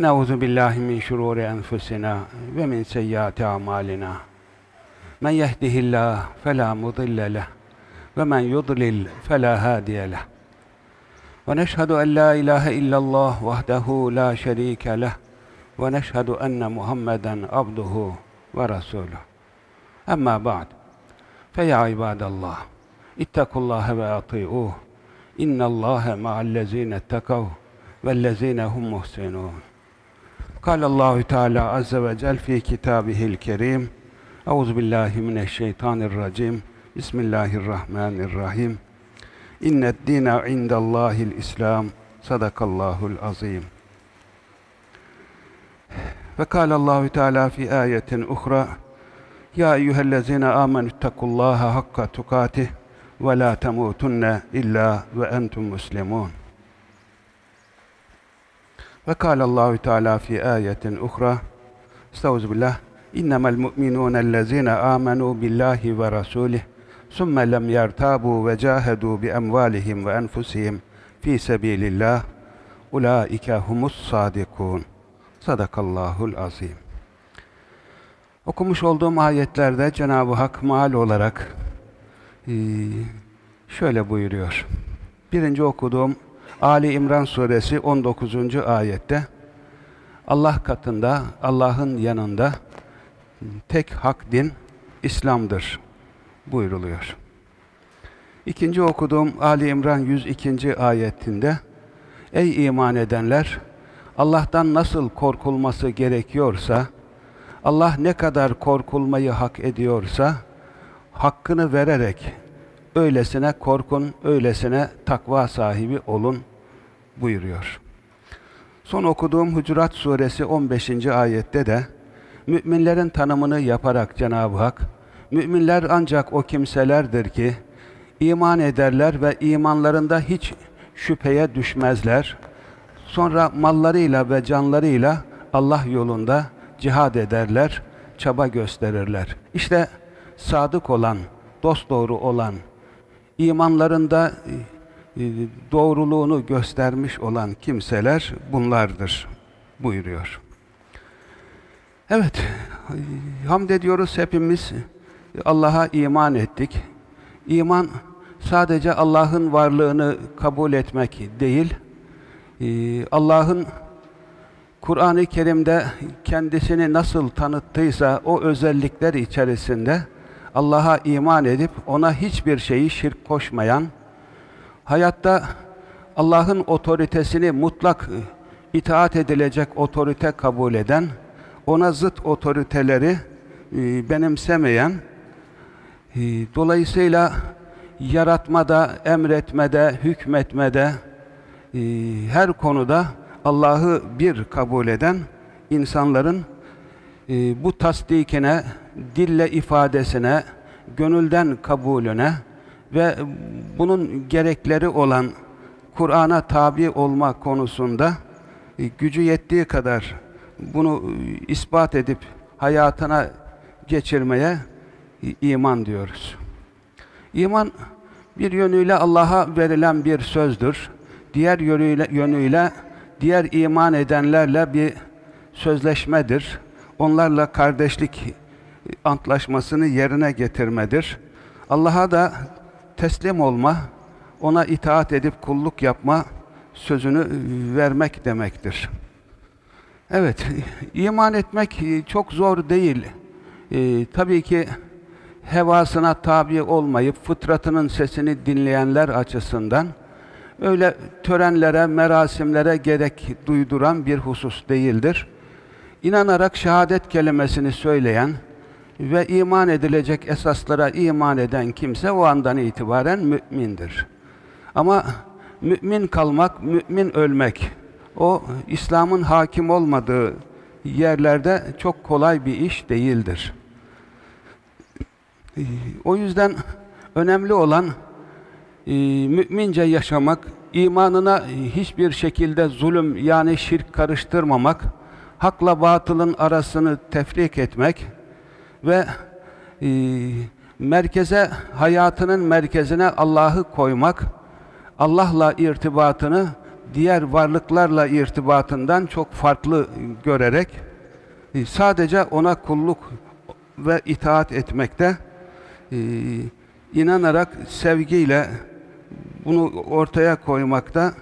ونعوذ بالله من شرور أنفسنا ومن سيئات أعمالنا. من يهده الله فلا مضل له ومن يضلل فلا هادي له. ونشهد أن لا إله إلا الله وحده لا شريك له ونشهد أن محمدا عبده ورسوله. أما بعد فيا عباد الله اتقوا الله وأطيعوه. إن الله مع الذين اتقوا والذين هم محسنون. Kalallahu Teala azze ve cel fi kitabihil kerim. Euzu billahi mineşşeytanirracim. Bismillahirrahmanirrahim. İnned dine indallahil İslam. Sadakallahul azim. Ve kalallahu Teala fi ayetin uhra. Ya eyyühellezine amenüttekullaha hakka tukatih ve la temutunne illa ve entum muslimun. وقال الله تعالى في آية أخرى استوذ بالله إنما المؤمنون الذين آمنوا بالله ورسوله ثم لم يرتابوا وجاهدوا بأموالهم وأنفسهم في سبيل الله أولئك هم الصادقون Sadakallahul azim. Okumuş olduğum ayetlerde Cenab-ı Hak mal olarak şöyle buyuruyor. Birinci okuduğum Ali İmran suresi 19. ayette Allah katında, Allah'ın yanında tek hak din İslam'dır buyruluyor. İkinci okuduğum Ali İmran 102. ayetinde Ey iman edenler! Allah'tan nasıl korkulması gerekiyorsa, Allah ne kadar korkulmayı hak ediyorsa, hakkını vererek öylesine korkun, öylesine takva sahibi olun buyuruyor. Son okuduğum Hucurat suresi 15. ayette de müminlerin tanımını yaparak Cenab-ı Hak, müminler ancak o kimselerdir ki iman ederler ve imanlarında hiç şüpheye düşmezler. Sonra mallarıyla ve canlarıyla Allah yolunda cihad ederler, çaba gösterirler. İşte sadık olan, dosdoğru olan, imanlarında doğruluğunu göstermiş olan kimseler bunlardır buyuruyor. Evet, hamd ediyoruz hepimiz Allah'a iman ettik. İman sadece Allah'ın varlığını kabul etmek değil, Allah'ın Kur'an-ı Kerim'de kendisini nasıl tanıttıysa o özellikler içerisinde Allah'a iman edip ona hiçbir şeyi şirk koşmayan, hayatta Allah'ın otoritesini mutlak itaat edilecek otorite kabul eden, ona zıt otoriteleri benimsemeyen, dolayısıyla yaratmada, emretmede, hükmetmede, her konuda Allah'ı bir kabul eden insanların bu tasdikine, dille ifadesine, gönülden kabulüne ve bunun gerekleri olan Kur'an'a tabi olma konusunda gücü yettiği kadar bunu ispat edip hayatına geçirmeye iman diyoruz. İman bir yönüyle Allah'a verilen bir sözdür. Diğer yönüyle, yönüyle diğer iman edenlerle bir sözleşmedir. Onlarla kardeşlik antlaşmasını yerine getirmedir. Allah'a da teslim olma, ona itaat edip kulluk yapma sözünü vermek demektir. Evet, iman etmek çok zor değil. Ee, tabii ki hevasına tabi olmayıp fıtratının sesini dinleyenler açısından öyle törenlere, merasimlere gerek duyduran bir husus değildir. İnanarak şehadet kelimesini söyleyen ve iman edilecek esaslara iman eden kimse o andan itibaren mümindir. Ama mümin kalmak, mümin ölmek, o İslam'ın hakim olmadığı yerlerde çok kolay bir iş değildir. O yüzden önemli olan e, mümince yaşamak, imanına hiçbir şekilde zulüm yani şirk karıştırmamak, hakla batılın arasını tefrik etmek ve e, merkeze, hayatının merkezine Allah'ı koymak, Allah'la irtibatını diğer varlıklarla irtibatından çok farklı görerek e, sadece ona kulluk ve itaat etmekte e, inanarak sevgiyle bunu ortaya koymakta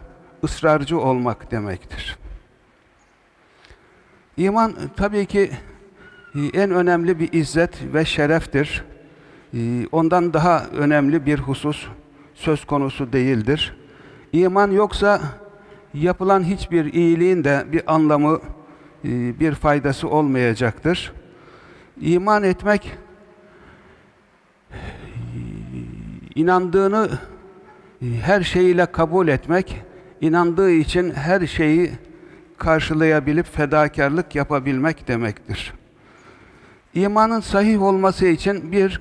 ısrarcı olmak demektir. İman tabii ki e, en önemli bir izzet ve şereftir. E, ondan daha önemli bir husus söz konusu değildir. İman yoksa yapılan hiçbir iyiliğin de bir anlamı, e, bir faydası olmayacaktır. İman etmek, inandığını her şeyiyle kabul etmek, inandığı için her şeyi karşılayabilip fedakarlık yapabilmek demektir. İmanın sahih olması için bir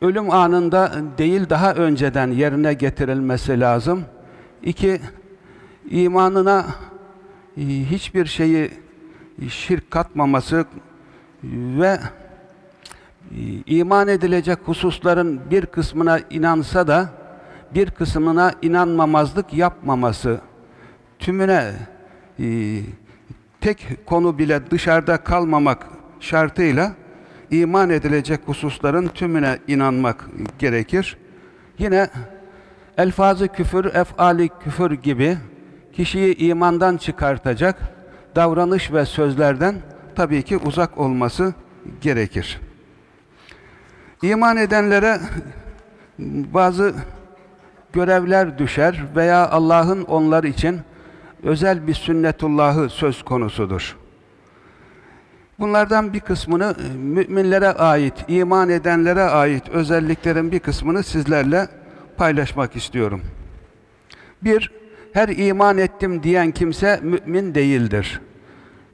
ölüm anında değil daha önceden yerine getirilmesi lazım. İki, imanına hiçbir şeyi şirk katmaması ve iman edilecek hususların bir kısmına inansa da bir kısmına inanmamazlık yapmaması tümüne e, tek konu bile dışarıda kalmamak şartıyla iman edilecek hususların tümüne inanmak gerekir. Yine elfazı küfür, efali küfür gibi kişiyi imandan çıkartacak davranış ve sözlerden tabii ki uzak olması gerekir. İman edenlere bazı görevler düşer veya Allah'ın onlar için özel bir sünnetullahı söz konusudur. Bunlardan bir kısmını müminlere ait, iman edenlere ait özelliklerin bir kısmını sizlerle paylaşmak istiyorum. Bir, her iman ettim diyen kimse mümin değildir.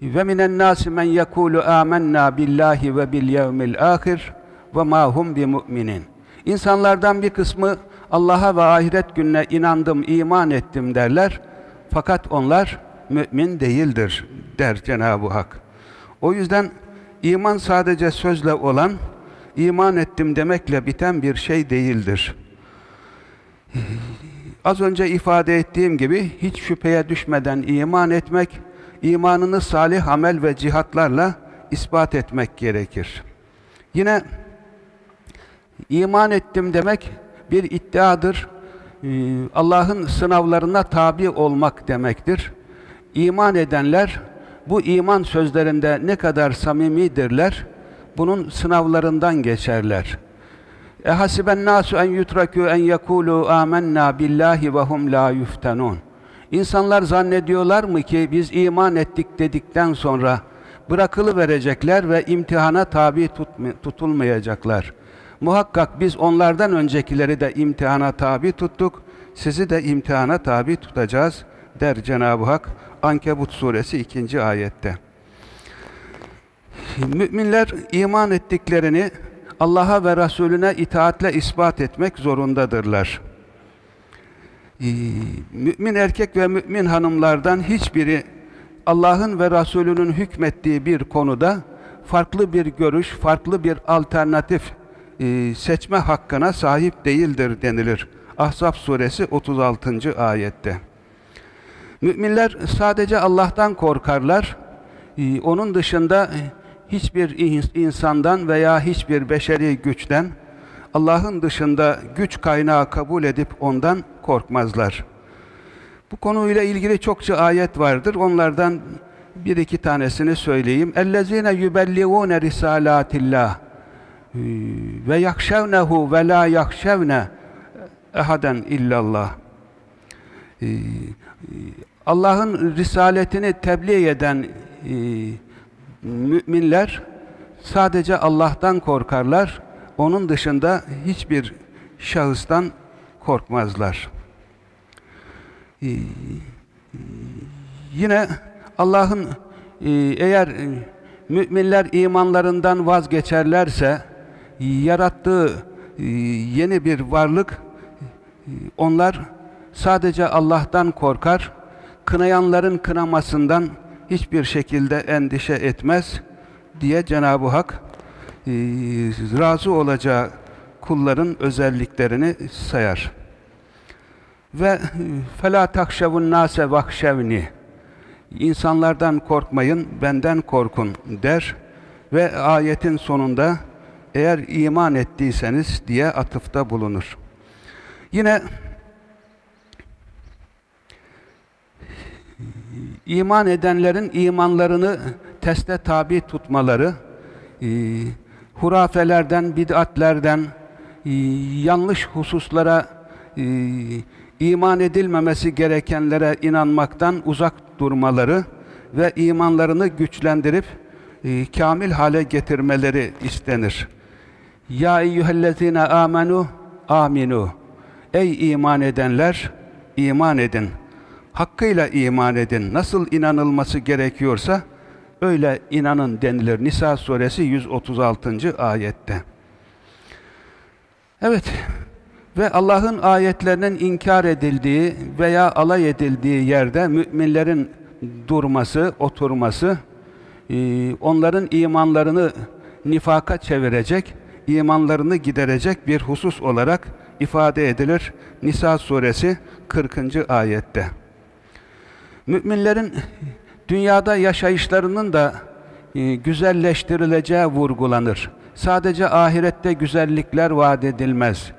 Ve minen nasi men yekulu amennâ billahi ve bil yevmil ahir ve ma hum bi mu'minin. İnsanlardan bir kısmı Allah'a ve ahiret gününe inandım, iman ettim derler. Fakat onlar mümin değildir der Cenab-ı Hak. O yüzden iman sadece sözle olan, iman ettim demekle biten bir şey değildir. Az önce ifade ettiğim gibi hiç şüpheye düşmeden iman etmek, imanını salih amel ve cihatlarla ispat etmek gerekir. Yine iman ettim demek bir iddiadır. Ee, Allah'ın sınavlarına tabi olmak demektir. İman edenler bu iman sözlerinde ne kadar samimidirler, bunun sınavlarından geçerler. E hasiben nasu en yutraku en yekulu amennâ billahi ve hum la yuftanun. İnsanlar zannediyorlar mı ki biz iman ettik dedikten sonra bırakılı verecekler ve imtihana tabi tutulmayacaklar. Muhakkak biz onlardan öncekileri de imtihana tabi tuttuk, sizi de imtihana tabi tutacağız der Cenab-ı Hak Ankebut suresi 2. ayette. Müminler iman ettiklerini Allah'a ve Resulüne itaatle ispat etmek zorundadırlar. Ee, mümin erkek ve mümin hanımlardan hiçbiri Allah'ın ve Resulünün hükmettiği bir konuda farklı bir görüş, farklı bir alternatif e, seçme hakkına sahip değildir denilir. Ahzab suresi 36. ayette. Müminler sadece Allah'tan korkarlar. E, onun dışında e, hiçbir insandan veya hiçbir beşeri güçten Allah'ın dışında güç kaynağı kabul edip ondan korkmazlar. Bu konuyla ilgili çokça ayet vardır. Onlardan bir iki tanesini söyleyeyim. اَلَّذ۪ينَ يُبَلِّغُونَ رِسَالَاتِ اللّٰهِ ve yakşevnehu ve la yakşevne ehaden illallah. Ee, Allah'ın risaletini tebliğ eden e, müminler sadece Allah'tan korkarlar. Onun dışında hiçbir şahıstan korkmazlar. Ee, yine Allah'ın e, eğer müminler imanlarından vazgeçerlerse yarattığı e, yeni bir varlık e, onlar sadece Allah'tan korkar kınayanların kınamasından hiçbir şekilde endişe etmez diye Cenab-ı Hak e, razı olacağı kulların özelliklerini sayar. Ve fela takşevun nase vakşevni. İnsanlardan korkmayın, benden korkun der ve ayetin sonunda eğer iman ettiyseniz diye atıfta bulunur. Yine iman edenlerin imanlarını teste tabi tutmaları, e, hurafelerden, bid'atlerden, e, yanlış hususlara e, iman edilmemesi gerekenlere inanmaktan uzak durmaları ve imanlarını güçlendirip kamil hale getirmeleri istenir. Ya eyyühellezine amenu aminu. Ey iman edenler, iman edin. Hakkıyla iman edin. Nasıl inanılması gerekiyorsa öyle inanın denilir. Nisa suresi 136. ayette. Evet, ve Allah'ın ayetlerinin inkar edildiği veya alay edildiği yerde müminlerin durması, oturması, e, onların imanlarını nifaka çevirecek, imanlarını giderecek bir husus olarak ifade edilir. Nisa suresi 40. ayette. Müminlerin dünyada yaşayışlarının da e, güzelleştirileceği vurgulanır. Sadece ahirette güzellikler vaat edilmez.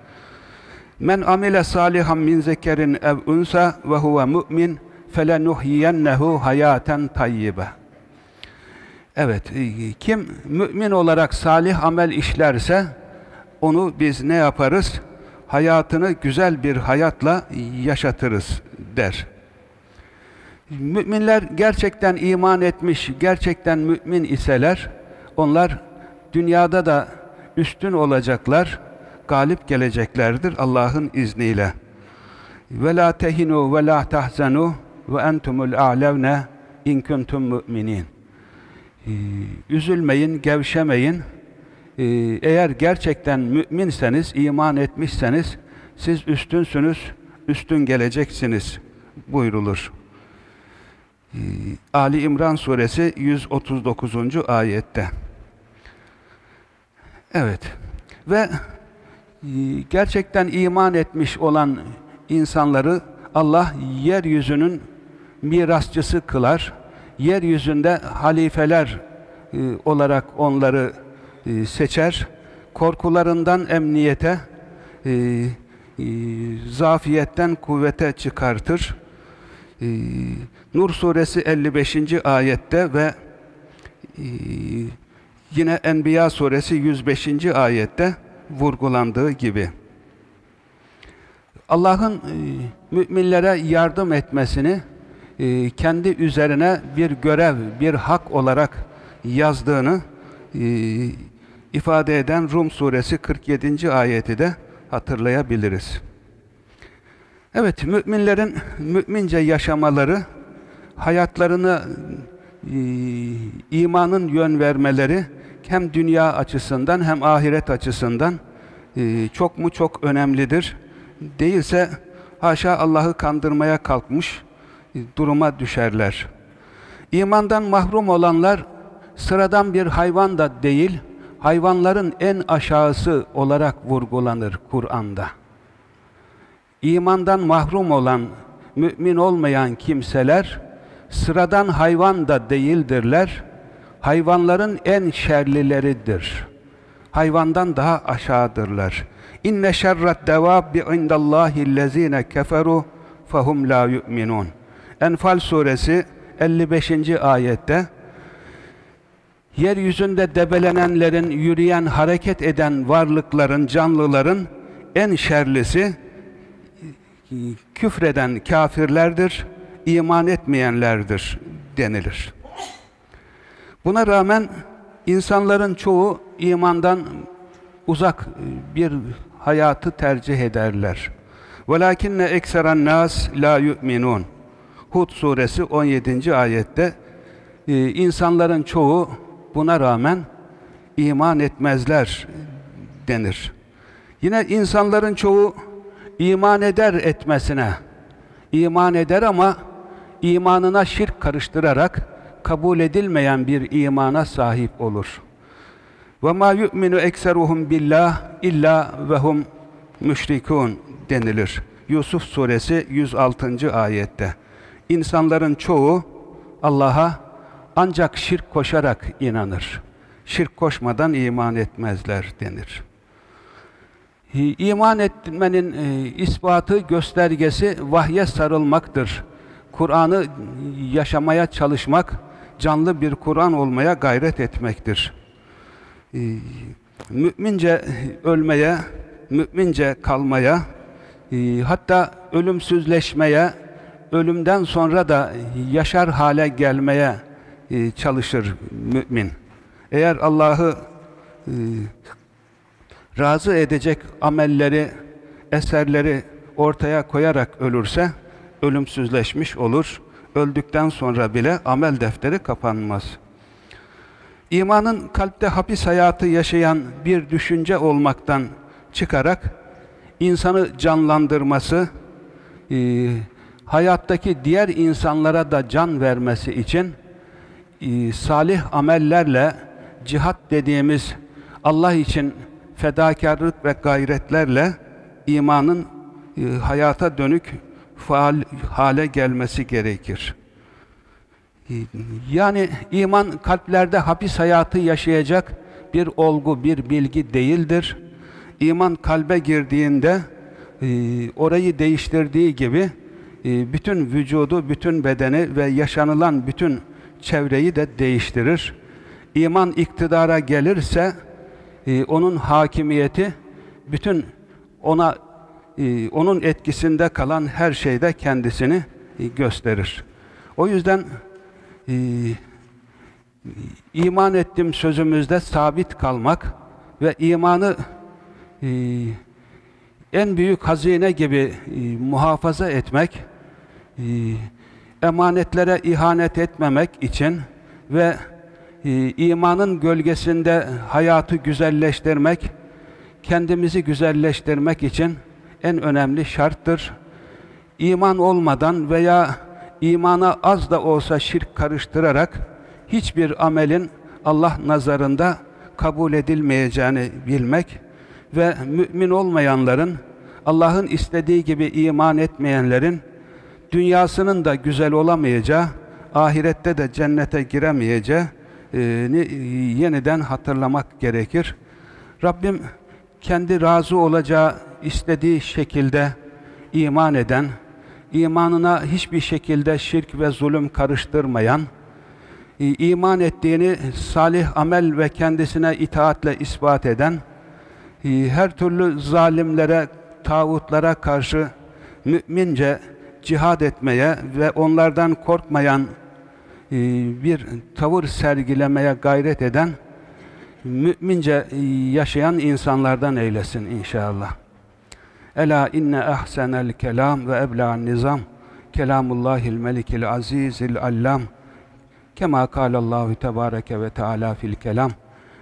Men amile salihan min zekerin ev unsa ve huve mu'min felenuhyiyennehu hayaten tayyibe. Evet, e, kim mümin olarak salih amel işlerse onu biz ne yaparız? Hayatını güzel bir hayatla yaşatırız der. Müminler gerçekten iman etmiş, gerçekten mümin iseler, onlar dünyada da üstün olacaklar, galip geleceklerdir Allah'ın izniyle. Ve la tehinu ve la tahzanu ve entumul a'levne in kuntum mu'minin. Ee, üzülmeyin, gevşemeyin. Ee, eğer gerçekten müminseniz, iman etmişseniz siz üstünsünüz, üstün geleceksiniz buyrulur. Ee, Ali İmran suresi 139. ayette. Evet. Ve e, gerçekten iman etmiş olan insanları Allah yeryüzünün mirasçısı kılar. Yeryüzünde halifeler e, olarak onları e, seçer. Korkularından emniyete, zafiyetten kuvvete çıkartır. Nur suresi 55. ayette ve yine Enbiya suresi 105. ayette vurgulandığı gibi. Allah'ın e, müminlere yardım etmesini e, kendi üzerine bir görev, bir hak olarak yazdığını e, ifade eden Rum suresi 47. ayeti de hatırlayabiliriz. Evet, müminlerin mümince yaşamaları, hayatlarını e, imanın yön vermeleri hem dünya açısından hem ahiret açısından çok mu çok önemlidir. Değilse haşa Allah'ı kandırmaya kalkmış duruma düşerler. İmandan mahrum olanlar sıradan bir hayvan da değil, hayvanların en aşağısı olarak vurgulanır Kur'an'da. İmandan mahrum olan, mümin olmayan kimseler, sıradan hayvan da değildirler, hayvanların en şerlileridir. Hayvandan daha aşağıdırlar. İnne şerret devabbi indallahi lezine keferu fehum la yu'minun. Enfal suresi 55. ayette yeryüzünde debelenenlerin, yürüyen, hareket eden varlıkların, canlıların en şerlisi küfreden kafirlerdir, iman etmeyenlerdir denilir. Buna rağmen insanların çoğu imandan uzak bir hayatı tercih ederler. وَلَاكِنَّ اَكْسَرَ النَّاسِ لَا يُؤْمِنُونَ Hud suresi 17. ayette e, insanların çoğu buna rağmen iman etmezler denir. Yine insanların çoğu iman eder etmesine iman eder ama imanına şirk karıştırarak kabul edilmeyen bir imana sahip olur. Ve ma yu'minu ekseruhum billah illa ve hum müşrikun denilir. Yusuf suresi 106. ayette. İnsanların çoğu Allah'a ancak şirk koşarak inanır. Şirk koşmadan iman etmezler denir. İman etmenin e, ispatı, göstergesi vahye sarılmaktır. Kur'an'ı yaşamaya çalışmak, canlı bir Kur'an olmaya gayret etmektir. Mümince ölmeye, mümince kalmaya, hatta ölümsüzleşmeye, ölümden sonra da yaşar hale gelmeye e, çalışır mümin. Eğer Allah'ı e, razı edecek amelleri, eserleri ortaya koyarak ölürse ölümsüzleşmiş olur. Öldükten sonra bile amel defteri kapanmaz. İmanın kalpte hapis hayatı yaşayan bir düşünce olmaktan çıkarak insanı canlandırması, e, hayattaki diğer insanlara da can vermesi için e, salih amellerle cihat dediğimiz Allah için fedakarlık ve gayretlerle imanın e, hayata dönük faal hale gelmesi gerekir. E, yani iman kalplerde hapis hayatı yaşayacak bir olgu, bir bilgi değildir. İman kalbe girdiğinde e, orayı değiştirdiği gibi bütün vücudu, bütün bedeni ve yaşanılan bütün çevreyi de değiştirir. İman iktidara gelirse e, onun hakimiyeti bütün ona e, onun etkisinde kalan her şeyde kendisini e, gösterir. O yüzden e, iman ettim sözümüzde sabit kalmak ve imanı e, en büyük hazine gibi e, muhafaza etmek, e, emanetlere ihanet etmemek için ve e, imanın gölgesinde hayatı güzelleştirmek, kendimizi güzelleştirmek için en önemli şarttır. İman olmadan veya imana az da olsa şirk karıştırarak hiçbir amelin Allah nazarında kabul edilmeyeceğini bilmek ve mümin olmayanların, Allah'ın istediği gibi iman etmeyenlerin dünyasının da güzel olamayacağı, ahirette de cennete giremeyeceği e, yeniden hatırlamak gerekir. Rabbim kendi razı olacağı istediği şekilde iman eden, imanına hiçbir şekilde şirk ve zulüm karıştırmayan, iman ettiğini salih amel ve kendisine itaatle ispat eden, her türlü zalimlere, tağutlara karşı mümince cihad etmeye ve onlardan korkmayan e, bir tavır sergilemeye gayret eden mümince yaşayan insanlardan eylesin inşallah. Ela inne ahsenel kelam ve ebla'n nizam kelamullahil melikil azizil allam kema kâlallahu tebâreke ve teâlâ fil kelam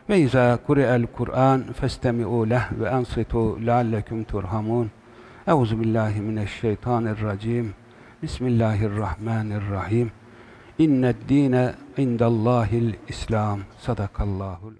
ve izâ kuri'el Kur'an festemi'û leh ve ansitû leallekum turhamun Euzu billahi mineşşeytanirracim Bismillahirrahmanirrahim İnned dîne indallâhil İslam. Sadakallahul